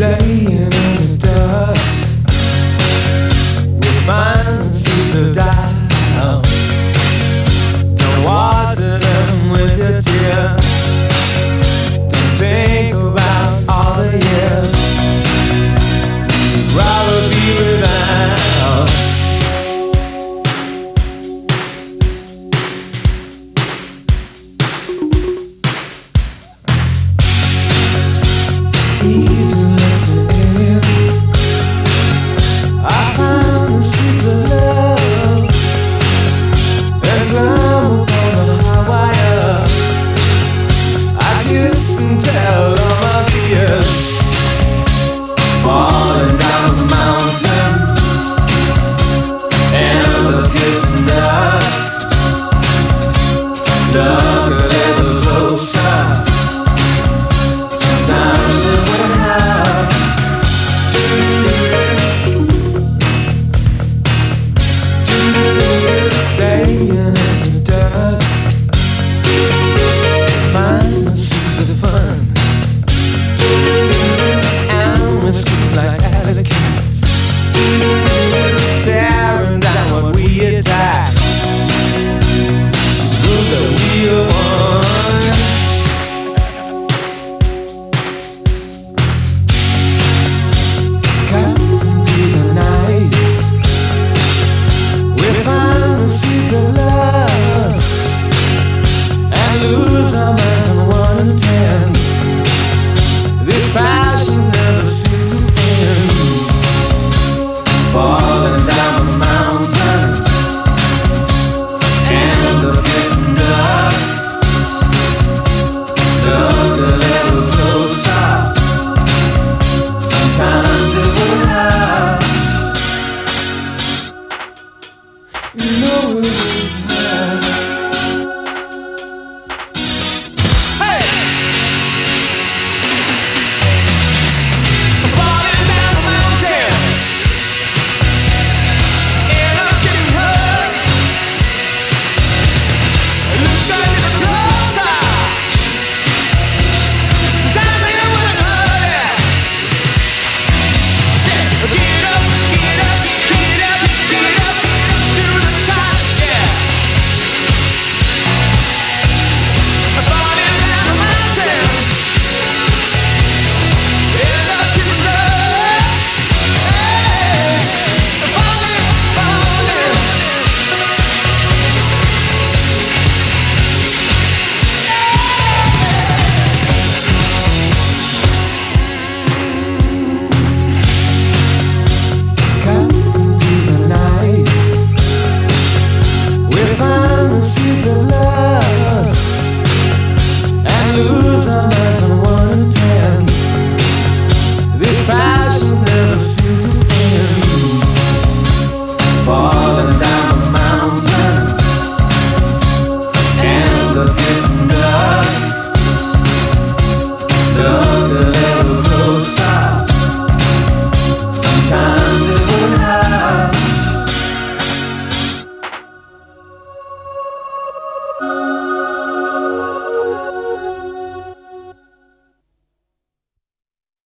playing. lose our minds on one and ten. This passion never seems. is love.